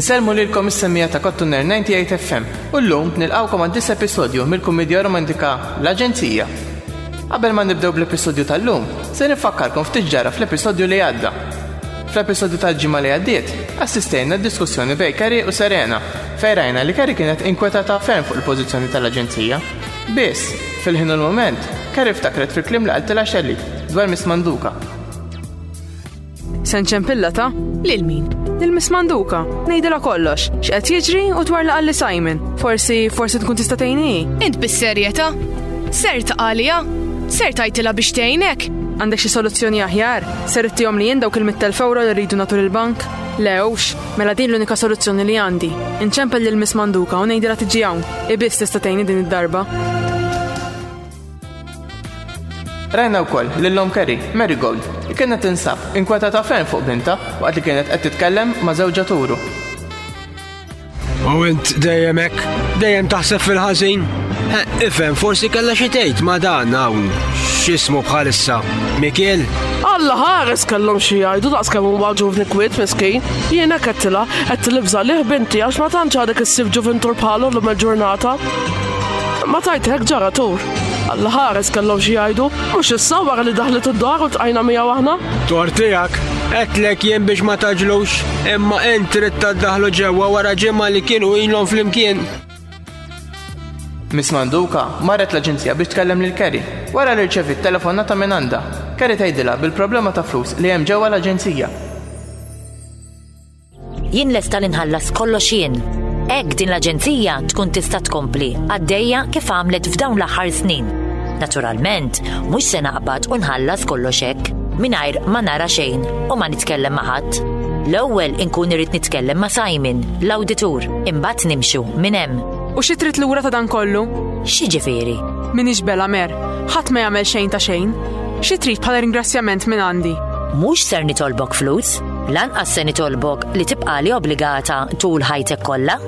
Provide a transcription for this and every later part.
Inselmu lilkom is-semmija ta' Kottuner 98 FM u llum nilqawkom għad dis episodju mill-kumedja romantika L-Aġenzija. Qabel ma nibdew bl-episodju tal-lum, se nifakkarkom ftit ġara fl-episodju li għadda. Fl-episodju tal-ġimgħa li għaddiet, assistejna diskussjoni bejn Kerry u Serena, fejn rajna li Kerry kienet inkwetata ferm fuq il-pożizzjoni tal-Aġenzija. Biss, fil-ħin u l-mument, Kerry ftakret fil-kliem li qaltilha Shelley dwar Miss Manduka. Se nċempilla ta' lil min? Lil Miss Manduka, ngħidilha kollox, x'qed jiġri u dwar li qalli Simon. Forsi, forsi tkun tista' tgħinni. Int bis-serjetà? Ser taqalija? Ser tajtilha biex tgħinek? Għandek xi soluzzjoni aħjar? Ser ittihom li jien dawk il-mitt elf ewro li rridu nagħtu lill-bank? Le, hux! Mela din l-unika soluzzjoni li għandi. Inċempel lil Miss Manduka u ngħidilha tiġi hawn. Hi biss tista' tgħinni din id-darba. Rajna wkoll lil omm Kerry, Marigold, li kienet tinsab inkwetata ferm fuq bintha waqt li kienet qed titkellem ma' żewġha turu. U int dejjem hekk, dejjem taħseb fil-ħażin? Ifhem, forsi kellha xi tgħid ma' dan hawn x'ismu bħalissa. Mikiel? Alla ħares kellhom xi jgħidu daqs kemm huwa ġuvni kwiet miskin. Jiena kettilha qed tilibża lih binti għax ma tantx għadek issib ġuvintur bħalu l il-ġurnata. Ma tajt hekk ġara tur. Alla ħares kellhom xi jgħidu, mhux issa wara li daħlet id-dar u tqajna miegħu aħna. Tor tiegħek, qed lek jien biex ma taġlux. Imma int trid taddaħlu ġewwa wara ġimgħa li kienu ilhom flimkien. Miss Manduka marret l-aġenzija biex tkellem lil Kerry wara li rċevit telefonata minn għandha. Kerry tgħidilha bil-problema ta' flus li hemm ġewwa l-aġenzija. Jien lesta li nħallas kollox jien. Hekk din l-aġenzija tkun tista' tkompli għaddejja kif għamlet f'dawn l-aħħar snin Naturalment, mhux se naqbad u nħallas kollox hekk, mingħajr ma nara xejn u ma nitkellem ma' ħadd. L-ewwel inkun irrid nitkellem ma' Simon, l-awditur, imbagħad nimxu minn hemm. U xi trid lura ta' dan kollu? Xi ġifieri? Minix bela mer, ħadd ma jagħmel xejn ta' xejn. Xi trid bħala ringrazzjament minn għandi? Mhux ser nitolbok flus, lanqas se nitolbok li tibqali obbligata tul ħajtek kollha.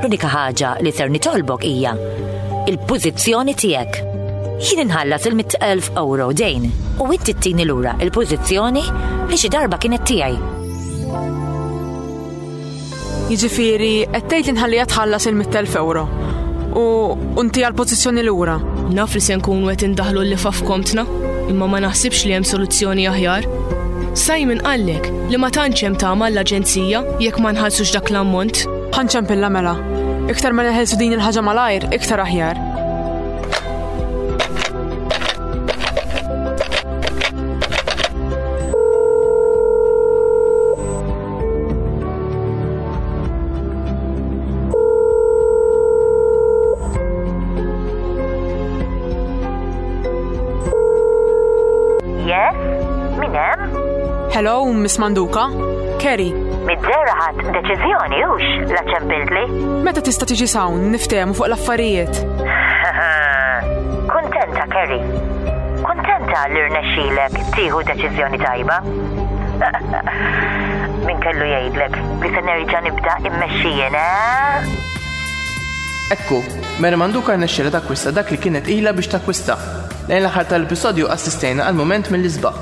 L-unika ħaġa li ser nitolbok hija il-pożizzjoni tiegħek. Jien inħallas il-100,000 euro dejn u inti ttini lura il-pożizzjoni li xi darba kienet tiegħi. Jiġifieri qed tgħid li nħalliha tħallas il-100,000 euro u unti għal pożizzjoni lura. Naf li se nkun wet indaħlu l-lifa f'komtna, imma ma naħsibx li hemm soluzzjoni aħjar. Simon qallek Li ma tantx hemm tama l-Aġenzija jekk ma nħallsux dak l-ammont. Ħa nċempilla mela. Iktar ma neħelsu din il-ħaġa malajr, iktar aħjar. Hello, Miss Manduka. Kerry. Mid-żerra ħadd deċiżjoni hux la ċempiltli. Meta tista' tiġi sawn niftehmu fuq l-affarijiet. Kuntenta Kerry. Kuntenta li rnexxilek tieħu deċiżjoni tajba. Min kellu jgħidlek li se nerġa' nibda immexxijien, eh? Ekku, Mary Manduka rnexxilha takwista dak li kienet ila biex takwista. Lejn l-aħħar tal-episodju assistejna għal mument mill-isbaħ.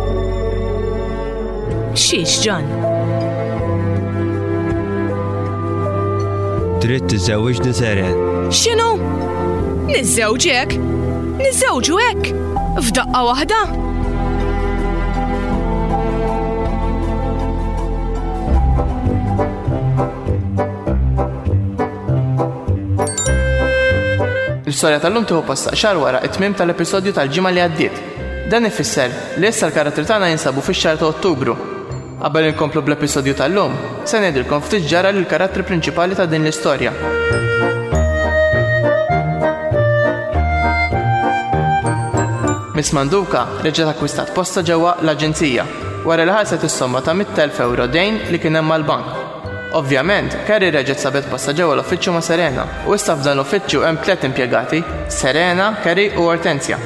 Xiex ġan? Dritt tiżewġ niseren. Xinu? Niżewġ hekk? Niżewġu hekk? F'daqqa waħda? L-istorja tal-lum tieħu posta xar wara it-tmim tal-episodju tal-ġimgħa li għaddiet. Dan ifisser li issa l-karattri tagħna jinsabu fix-xahar ta' Ottubru. Qabel inkomplu bl-episodju tal-lum, se ngħidilkom ftit x'ġara lill-karattri prinċipali ta' din l-istorja. Miss Manduka reġgħet akkwistat posta ġewwa l-Aġenzija wara li ħallset is-somma ta' 100,000 ewro dejn li kien hemm mal-bank. Ovvjament, Carrie reġgħet sabet postha ġewwa l-uffiċċju ma' Serena, u issa f'dan l-uffiċċju hemm tliet impjegati, Serena, Carrie u Hortensja.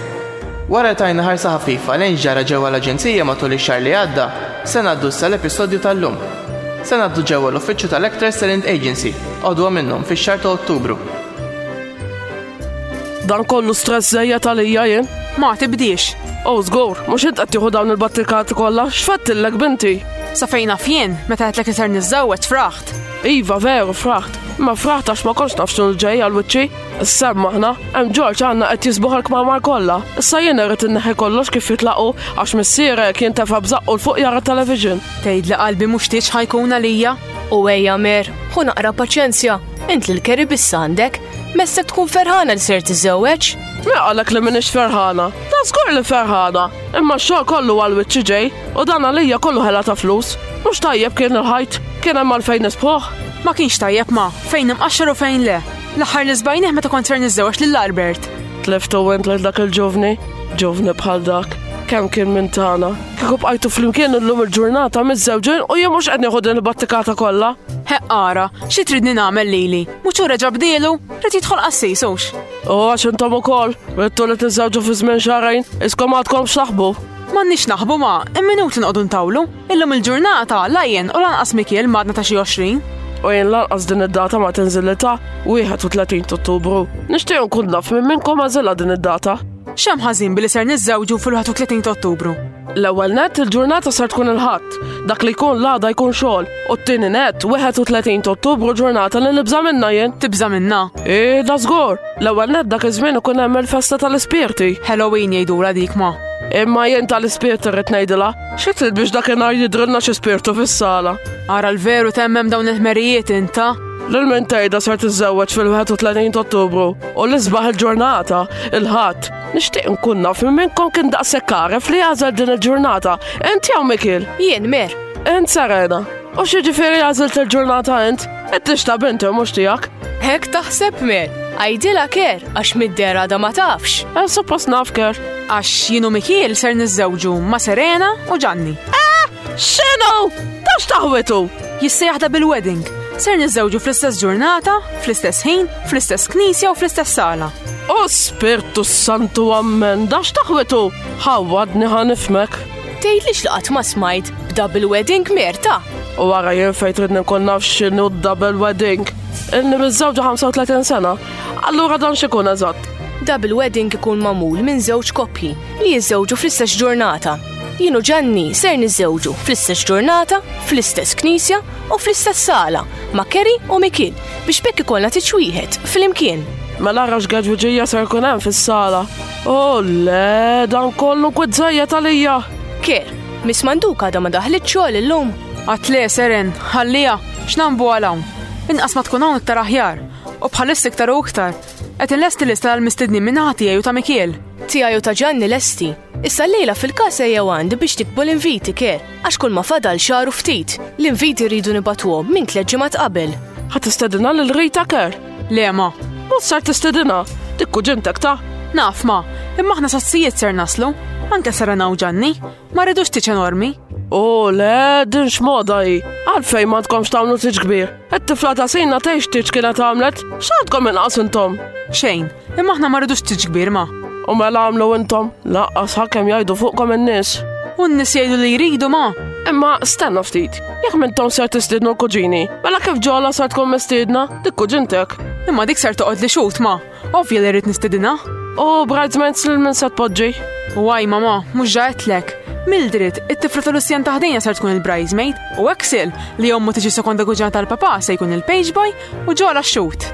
Wara li tajna ħarsa ħafifa lejn x'ġara ġewwa l-aġenzija matul ix-xahar li għadda, se ngħaddu issa l-episodju tal-lum. Se ngħaddu ġewwa l-uffiċċju tal-Actors Talent Agency, għodwa minnhom, fix-xahar ta' Ottubru. Dan kollu stress zejjed għalija jien. Ma tibdix. O oh, żgur, mhux int qed tieħu dawn il-battikati kollha, x'fattillek binti? Sa fejn naf jien, meta qedlek li ser niżżewweġ fraħt. Iva veru fraħt, ma fraħt għax ma konx naf x'nu ġej għal wiċċi. Issa maħna, hemm Ġorġ għandna qed jisbuħ il-kmamar kollha. Issa jien irid inneħi kollox kif jitlaqu għax missierek jien tefa' bżaqqu l fuq jara television. Tgħid li qalbi mhux tiex ħajkun għalija? U ejja mer, hu naqra paċenzja, int l-keri biss għandek, Mess se tkun ferħana li ser tiżewweġ? Mela għalek li minix ferħana. Ta' żgur li ferħana. Imma x-xogħol kollu għal wiċċi ġej u dan għalija kollu ħela ta' flus. Mhux tajjeb kien il-ħajt, kien hemm għalfejn nisbħuh. Ma kienx tajjeb ma, fejn imqaxxar u fejn le. L-aħħar li żbajnieh meta kont ser niżewweġ lil Albert. Tliftu int lil dak il-ġuvni, ġuvni bħal dak. Kemm kien minn tagħna. Kieku bqajtu flimkien illum il-ġurnata miżżewġin u jien mhux qed nieħu din il-battikata kollha. Heqqara, xi tridni nagħmel lili? Mhux hu reġa' bdielu, rid jidħol qassis hux. U għax intom ukoll, rittu li tiżżewġu fi żmien xarajn, iskom għadkom x'taħbu. M'għandniex naħbu ma, imminut inqogħdu ntawlu. Illum il-ġurnata lajjen u lanqas Mikiel madna ta' xi 20. U jien lanqas din id-data ma tinżilita 31 Ottubru. Nixtieq nkun naf minn minnkom għażilha din id-data. Xem ħażin billi ser niżżewġu fil-31 ta' Ottubru. L-ewwel nett il-ġurnata ser tkun il-Ħadd, dak li jkun l-għada jkun xogħol, u t-tieni nett 31 ta' Ottubru ġurnata li nibża' minnha jien. Tibża' minnha? Eh, da żgur. L-ewwel nett dak iż-żmien ikun hemm il-festa tal-ispirti. Halloween jgħidulha dik ma. Imma jien tal-ispirti rrid ngħidilha, xi trid biex dak inhar jidrilna xi spirtu fis-sala. Ara l-veru temmem dawn il-ħmerijiet inta? Lil min tgħidha ser tiżżewweġ fil-31 ta' Ottubru u l-isbaħ il-ġurnata, il-Ħadd, Nixtieq nkun naf minn minnkom kien daqshekk għaref li għażel din il-ġurnata. Ent jew Mikil? Jien mer. Ent Serena. U xi ġifieri għażilt il-ġurnata ent? Qed tixta binti mhux tiegħek. Hekk taħseb mer. Għajdilha ker għax mid-der għadha ma tafx. Eh, suppost naf ker. Għax jienu Mikil ser niżżewġu ma' Serena u Ġanni. Ah! X'inhu? Ta' x'taħwetu? Jista' jaħdem bil-wedding. Ser niżżewġu fl-istess ġurnata, fl-istess ħin, fl-istess knisja u fl-istess sala. O Spirtu Santu għammen, da x'taħwetu? Ħawwadni ħanifmek. Tgħidlix li qatt ma smajt b'double wedding merta. U għara jien fejn trid nkun naf x'inhu double wedding. Inni miżżewġa 35 sena. Allura dan x'ikun eżatt? Double wedding ikun magħmul minn żewġ koppji li jiżżewġu fl-istess ġurnata. Jien u Ġanni ser niżżewġu fl-istess ġurnata, fl-istess knisja u fl-istess sala ma' Kerry u Mikil biex bekk ikollna tiċ wieħed flimkien. Ma narax għadġuġija ser kun hemm fis-sala. Oh le, dan kollu kwizzajja talija. Ker, Miss Manduk għadha ma daħlit xogħol illum. Għat le, Seren, ħallija, x'nambu għal hawn. Inqas ma tkun hawn iktar aħjar. U bħalist iktar u iktar. Qed inlesti lista l-mistedni minn ħati u ta' Mikiel. Tiegħi u ta' Ġanni lesti. Issa llejla fil-każ ejjew għandi biex nikbu l-inviti ke, għax kulma fadal xahar u ftit. L-inviti rridu nibagħtuhom minn tliet ġimgħat qabel. Ħa tistedinha lil Rita Kerr? Le ma. Mod ser tistedinha? Dik kuġintek ta'? Naf ma, imma aħna sassijiet ser naslu, anke serena u ġanni, ma rridux tiċ enormi. U le, din x'moda hi. Għalfejn ma tkomx tagħmlu tiġ kbir? It-tifla ta' sejna tgħix tiġ kienet għamlet, x'għadkom inqas intom? Xejn, imma aħna ma rridux tiġ kbir ma. U mela għamlu intom, laqqas ħakem jgħidu fuqkom in-nies. U n-nies jgħidu li jridu ma. Imma stenna ftit, jekk minn tom ser tistidnu l-kuġini, mela kif ġola ser tkun mistiedna, dik kuġintek. Imma dik ser toqgħod li xut ma. Ovvja li rrid nistedina. U bridesmaids lil min se tpoġġi? Waj mama, mhux ġaetlek. Mildred, it-tifla tal-Lucian taħdejja ser tkun il-bridesmaid, u Axel, li jommu tiġi sekonda guġan tal-papa se jkun il-page boy u ġola xut.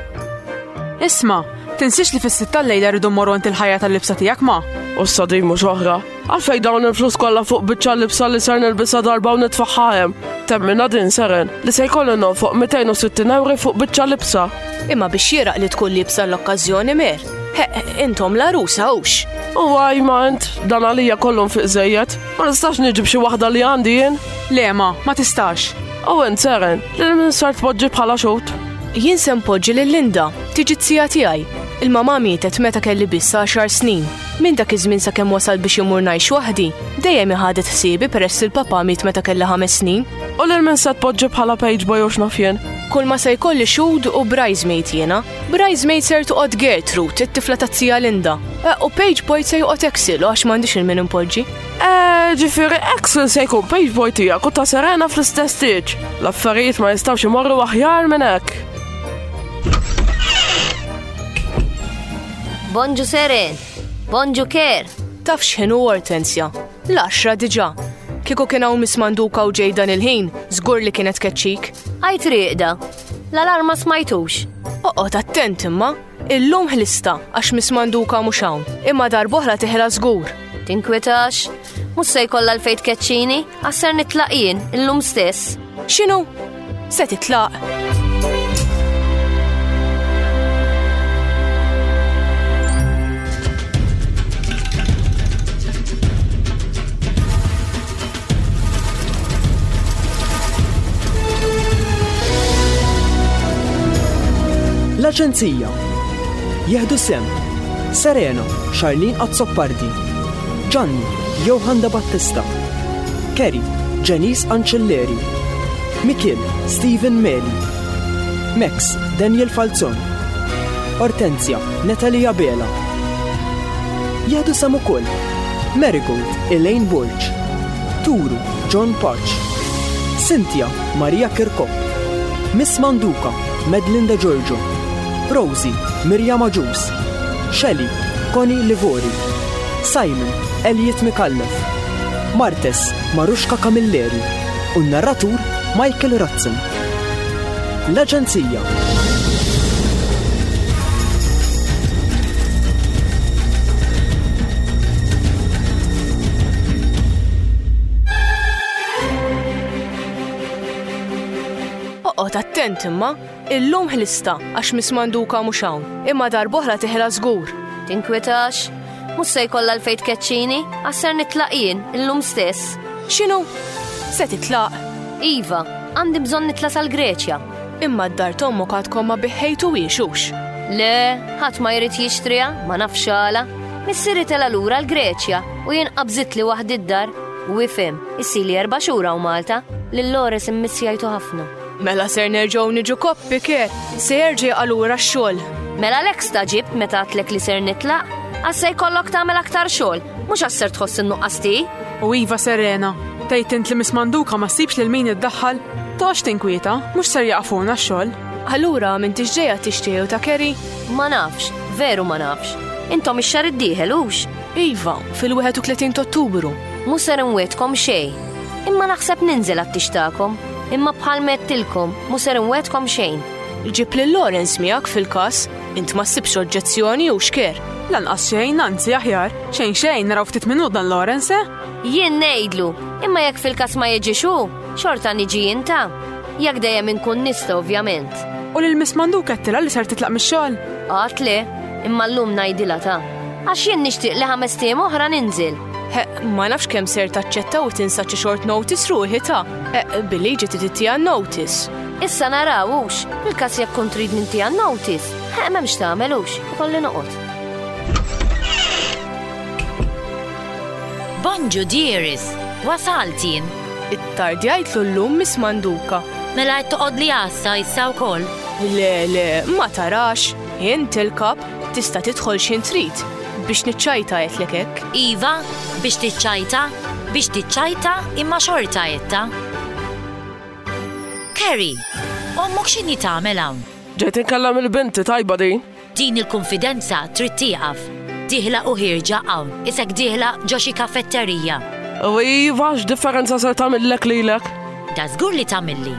Isma, tinsiex li fis-sitta l-lejla rridu morru għand il-ħajja tal-libsa tiegħek ma. U s-sadin mhux oħra. Għalfej dawn il-flus kollha fuq biċċa libsa li ser nilbisa darba u nitfaħħa hemm. Temmina din seren li se jkollu fuq 260 ewri fuq biċċa libsa. Imma biex jiraq li tkun libsa l-okkażjoni mer. Intom la rusa hux. U għaj ma int, dan għalija kollum fiq zejjet. Ma nistax niġib xi waħda li għandi jien. Lema, ma tistax. U int seren, li minn sar tpoġġi bħala xut. Jien se npoġġi lil Linda, tiġi t-sija tiegħi. Il-mama mietet meta kelli biss 10 snin. Minn dak iż-żmien sakemm wasalt biex immur ngħix waħdi, dejjem hi ħadet ħsiebi peress li l-papà miet meta kellha ħames snin. U lil min se tpoġġi bħala page boy u x'naf jien? Kulma se jkolli xhud u bridesmaid jiena. Bridesmaid ser toqgħod Gertrud, it-tifla ta' tija Linda. Eh, u page boy se joqgħod Axel għax m'għandix il-min impoġġi. Eh, ġifieri Axel se jkun page boy tiegħek u ta' Serena fl-istess tiġ. L-affarijiet ma jistgħux imorru aħjar minn hekk. Bonġu seren, bonġu ker. Taf x'ħinu Hortensja? L-għaxra diġà. Kieku kien hawn Miss Manduka u ġej dan il-ħin, żgur li kienet keċċik. Għajt riqda. L-alarma smajtux. Oqgħod attent imma, illum ħlista għax Miss Manduka mhux hawn, imma darbohra tiħla żgur. Tinkwetax, Mhux se jkollha l-fejt keċċini, għasser nitlaq jien, illum stess. X'inhu? Se titlaq? L-Aġenzija. Jieħdu sem. Serena, Charlene Azzoppardi. Gianni, Johanna Battista, Kerry, Janice Ancilleri, Mikiel, Stephen Meli, Max, Daniel Falzon, Ortenzia, Natalia Bela. Jadu sam ukoll Marigold, Elaine Borg, Turu, John Paċ, Cynthia, Maria Kirkop, Miss Manduka, Medlinda Giorgio, Rosie, Mirjam Aġus, Shelley, Connie Livori, Simon, Elliot Micallef, Martes, Marushka Camilleri, u n-narratur Michael Ratzen. L-Aġenzija. Oqgħod attent imma Illum ħlista, għax Miss Manduka mhux hawn, imma darb'oħra tiħla żgur. Tinkwitax, mhux se jkollha għalfejn tkeċċini, għax ser nitlaq jien, illum stess. X'inhu? Se titlaq? Iva, għandi bżonn nitla' sal-Greċja. Imma d-dar tommok għadkom ma biħħejtu hux. Le, ħadd ma jrid jixtriha, ma nafx għala. Missieri tela lura l-Greċja u jien qabżit li waħdi d-dar. U ifhem, issili erba' xhur hawn Malta, lil Lores immissjajtu ħafna. Mela ser nerġgħu niġu koppi ke, se jerġa' jaqalura x-xogħol. Mela l-ek staġib meta għatlek li ser nitlaq, għassaj kollok tagħmel aktar xogħol, mhux għasser tħoss in-nuqqas U iva Serena, tgħid int li mismanduka ma ssibx lil min iddaħħal, toqgħodx tinkwieta, mhux ser jaqafuna x-xogħol. Allura minn tixġejja tixtiequ ta' Keri? Ma nafx, veru ma nafx. Intom ix-xar iddieħel hux? Iva, fil-31 Ottubru. Mhux ser inwietkom xejn. Imma naħseb ninżel għat-tixtakom. Imma bħal mettilkom, mu ser nwedkom xejn. Ġib lil Lawrence miegħek fil-każ, int ma ssibx oġġezzjoni jew xkier. Lanqas xejn, anzi aħjar. Xejn xejn, naraw ftit minut dan Lawrence, eh? Jien ngħidlu, imma jekk fil-każ ma jiġix hu, xorta niġi inta. Jekk dejjem inkun nista ovvjament. U lil Miss Mandu kettila li ser titlaq mix-xogħol? Għat le, imma llum ngħidilha ta' għax jien nixtieq li ħames tim oħra ninżel. Ma nafx kemm ser taċċetta u tinsa xi short notice ruħi ta' bil-liġi trid tiegħu notice. Issa naraw hux, il-każ jekk kont trid minn tiegħu notice, ħeq m'hemmx tagħmel hux, ikolli noqgħod. Bonġu dieris, wasalt jien. Ittardjajtlu llum Miss Manduka. Mela qed toqgħod li għassa issa wkoll. Le, le, ma tarax, int il-kap. Tista' tidħol x'ħin trid biex niċċajta għedtlek hekk. Iva, biex tiċċajta, biex tiċċajta imma xorta għedta. Carrie, ommok x'inhi tagħmel hawn? Ġejt inkellem il-binti tajba din. Din il-kunfidenza trid tieqaf. Diħla u ħirġa hawn, isek diħla ġo xi kafetterija. U iva, x'differenza ser tagħmillek lilek? Da żgur li tagħmilli.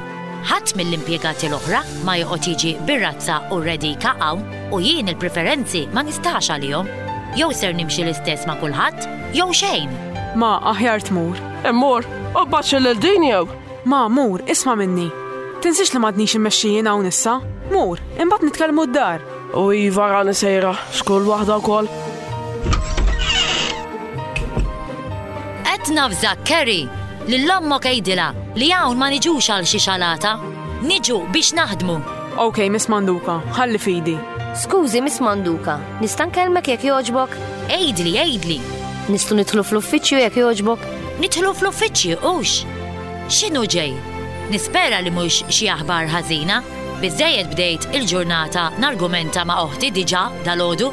Ħadd mill-impjegati l-oħra ma joqgħod jiġi bir-razza u redika hawn. U jien il-preferenzi ma nistax għalihom. Jew ser nimxi l-istess ma' kulħadd, jew xejn! Ma, aħjar tmur. Immur, u bbaċċi lil din jew? Ma, mur, isma' minni. Tinsiex li m'għadnix immexxi jien hawn issa. Mur, imbagħad nitkellmu d-dar. U iva rani sejra, xkull waħda wkoll. Qed nafżak, Kerry, lil ommok għidilha li hawn ma niġux għal xi xalata. Niġu biex naħdmu. Ok, Miss Manduka, ħalli fidi. Skużi, Miss Manduka, nista' nkellmek jekk jogħġbok? Ejdli, ejdli. Nistgħu nidħlu fl-uffiċċju jekk jogħġbok? Nidħlu fl-uffiċċju hux. X'inhu ġej? Nispera li mhux xi aħbar ħażina. Biżejjed bdejt il-ġurnata nargumenta ma' oħti diġà dalodu.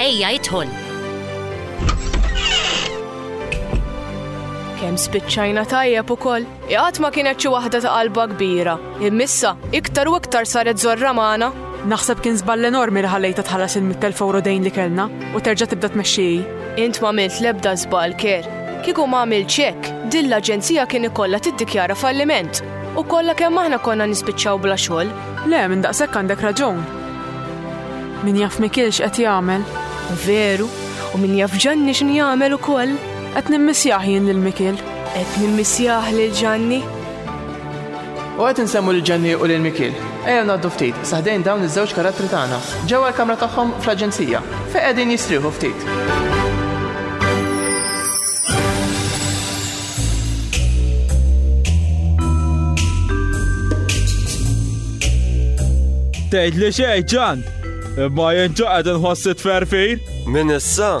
Ejja idħol. Kemm spiċċajna tajjeb ukoll. Iqgħad ma kienet xi waħda ta' qalba kbira. Imma issa, iktar u iktar saret żorra magħna. Naħseb kien żball enormi li ħallejtha tħallas il-mitt elf ewro dejn li kellna u terġa' tibda tmexxi hi. Int m'għamilt l-ebda żball, Kerr. Kieku ma għamiltx hekk, din l-aġenzija kien ikollha tiddikjara falliment u kollha kemm aħna konna nispiċċaw bla xogħol. Le, minn daqshekk għandek raġun. Min jaf Mikiel x'qed jagħmel. Veru, u min jaf Ġanni x'inhu jagħmel ukoll. Qed nimmissjah jien lil Mikiel. Qed nimmissjah lil Ġanni. U qed insemmu lil Ġenni u lil Mikiel. Ejja ngħaddu ftit saħdejn dawn iż-żewġ karattri tagħna, ġewwa l-kamra tagħhom fl-aġenzija, fejn qegħdin jistrieħu ftit. Tgħid li xejn ġan, imma jien ġaqgħed inħossi tferfir. Min issa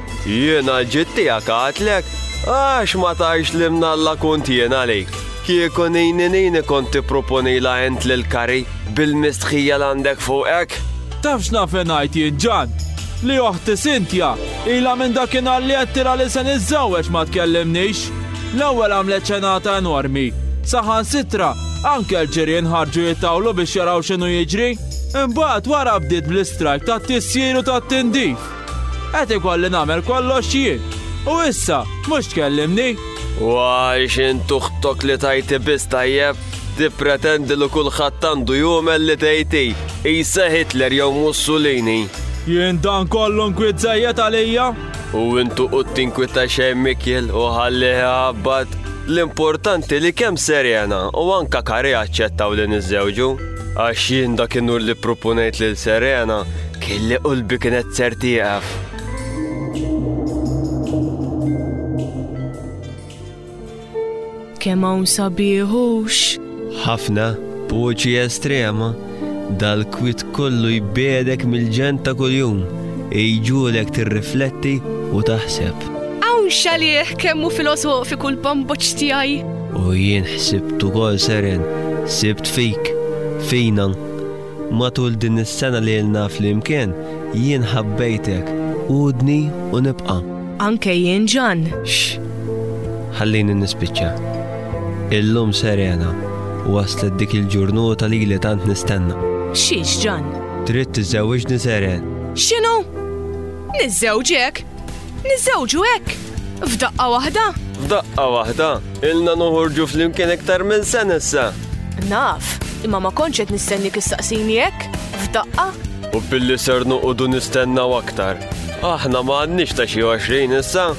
Jiena l-ġid tiegħek qatlek, għax ma tajx li mnalla kont jien għalik. Kieku nini nini kont tipproponila int lil Kari bil-mistħija l-għandek fuqek? Taf x'nafe ngħid jien Ġann? Li oħti Sintja, ilha minn dakinhar li għedtilha li se niżżewweġ ma tkellimnix. L-ewwel għamlet ċenata enormi. Saħansitra, anke l-ġirien ħarġu jittawlu biex jaraw x'inhu jiġri. Imbagħad wara bdiet bl-istrajk tat-tisjir u tat-tindif. Qed ikolli nagħmel kollox jien. U issa, mhux tkellimni? Waj, xin tuħtok li tajti biss tajjeb? Tippretendi li kulħadd għandu jumel li tgħidti, isa Hitler jew Mussolini. Jien dan kollu nkwiet żejjed għalija? U intu u tinkwita xejn Mikjel u ħalli ħabbat. L-importanti li kemm Serena u anka Kari aċċettaw li niżżewġu. Għax jien dakinhar li pproponejt lil Serena kelli qulbi kienet ser tieqaf. Kemm hawn sabiħux? Ħafna, poċi estrema, dal-kwit kollu jbedek mill-ġen ta' kuljum, iġulek tirrifletti u taħseb. Hawn xalih kemmu filosofiku l-bamboċ tiegħi. U jien ħsibt ukoll seren, sibt fik, fina. Matul din is-sena li ilna flimkien, jien ħabbejtek, udni u nibqa'. Anke jien Ġan. X. Ħallini nispiċċa. Illum serena, waslet dik il-ġurnota li li tant nistenna. Xiex Ġan? Trid tiżewġni seren. X'inhu? Niżżewġek? Niżżewġu hekk? F'daqqa waħda? F'daqqa waħda, ilna noħorġu flimkien iktar minn sen issa. Naf, imma ma kontx qed nistenni kissaqsini hekk? F'daqqa? U billi ser noqogħdu nistennaw aktar. Aħna ma għandniex ta' xi 20 issa.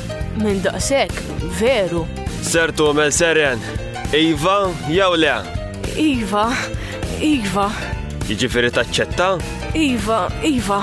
Minn daqshekk, veru. Ser tagħmel seren. Iva jew le? Iva, iva. Jiġifieri taċċetta? Iva, iva.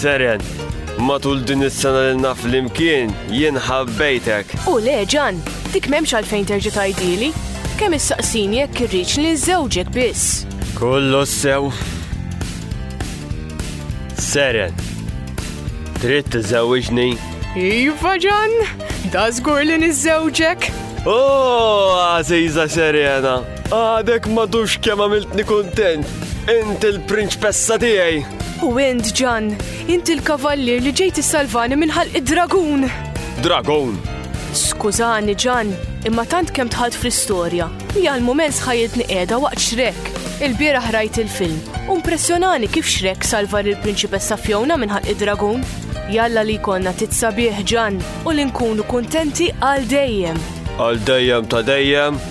Seren, matul din is-sena li naf flimkien jien ħabbejtek. U le ġan, dik m'hemmx għalfejn terġa' tgħidili, kemm issaqsini jekk irridx li nżewġek biss. Kollu sew. Seren, trid tiżewġni? Iva ġan, da żgur li niżewġek. Oh, għażiża Serena. Għadek madux kemm għamiltni kuntent. Int il-prinċpessa tiegħi. U int ġan, int il-kavallier li ġejt issalvani minn ħalq id-dragun. Dragon! Skużani ġan, imma tant kemm tħalt fl-istorja li għal mument sħajitni qiegħda waqt xrek. Il-bieraħ rajt il-film, u impressjonani kif xrek salva lil prinċipessa Fjona minn ħalq id-dragun. Jalla li konna titsabiħ ġan u li nkunu kuntenti għal dejjem. Għal dejjem ta' dejjem.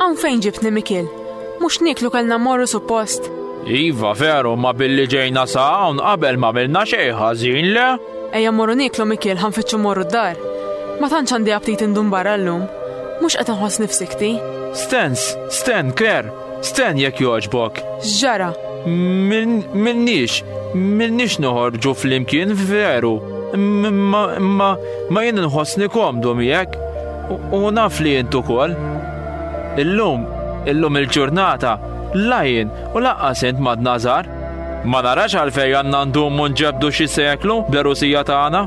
Hawn fejn ġibtni Mikil? Mhux niklu kellna morru suppost. Iva, veru, ma billi ġejna sa hawn qabel ma milna xejn ħażin le? Ejja morru niklu Mikil ħanfittxu morru d-dar. Ma tantx għandi aptit indun barra llum. Mhux qed inħoss nifsikti. Stens, Sten, Claire, Sten jekk jogħġbok. X'ġara? Milniex, milniex noħorġu flimkien veru. Ma jien nħossni komdu miegħek u naf li jint ukoll. Illum, illum il-ġurnata, lajn u laqqas int mad nazar. Ma narax għalfej għanna ndum nġebdu xi seklu bl-erusija tagħna?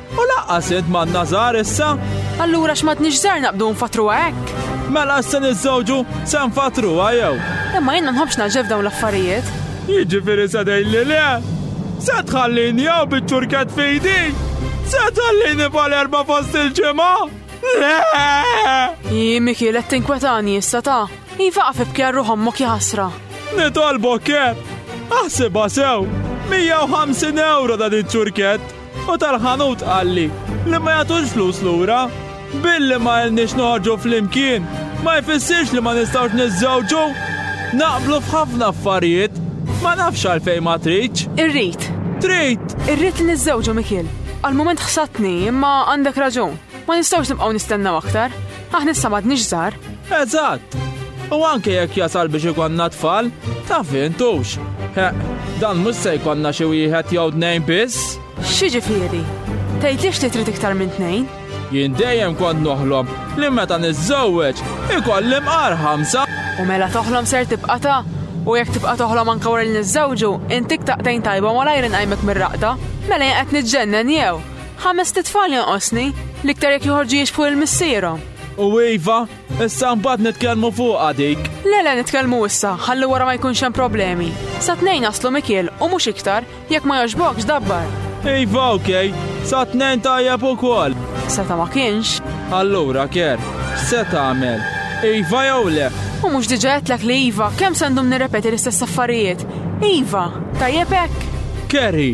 U laqqas int m'għandna żgħar issa? Allura x'madniex żgħar naqbdu nfatruha hekk? Mela issa niżżewġu se nfatruha jew? Imma jien ma nħobbx naġġel f'dawn l-affarijiet. Jiġifieri se tgħidli le? Se tħallini hawn biċ-ċurkett f'idi? Se tħallini bħal erba' fost il-ġimgħa? Le! Hi Mikiel qed tinkwetani issa ta' iva qaf ibki għal ruħ ommok jaħasra. Nitolbok kep! Aħsibha sew! 150 euro dan iċ-ċurkett! U tal-ħanut qalli li ma jagħtux flus lura. Billi ma ilniex noħorġu flimkien ma jfissirx li ma nistgħux niżżewġu. Naqblu f'ħafna affarijiet. Ma nafx għalfejn ma tridx. Irrid. Trid. Irrid li niżżewġu Mikiel. Għall-mument ħsatni imma għandek raġun. Ma nistgħux nibqgħu nistennew aktar. Aħna issa m'għadniex żgħar. Eżatt! U anke jekk jasal biex ikonna tfal, ta' fintux. Dan mhux se jkollna xi wieħed jew tnejn biss. Xiġifieri? Tgħidlix li trid iktar minn tnejn? Jien dejjem kont noħlom li meta niżżewweġ ikolli mqar ħamsa. U mela toħlom ser tibqa' ta' u jekk tibqa' toħlom anke wara li niżżewġu, intik taqtejn tajba malajr inqajmek mir-raqda. Mela jien qed niġġennen jew? Ħamest itfal jonqosni, l-iktar jekk joħorġu jixbħu lil missierhom. U iva, issa mbagħad nitkellmu fuqha dik. Le le nitkellmu issa, ħalli wara ma jkunx hemm problemi. Sa tnejn naslu Mikiel u mhux iktar, jekk ma jogħġbokx dabbar. Iva, okej, sa tnejn tajjeb ukoll. Seta ma kienx. Allura, ker, se tagħmel? Iva jew le? U mhux diġà għedtlek li iva, kemm se ndum nirrepeti l-istess affarijiet? Iva, tajjeb hekk. Kerry,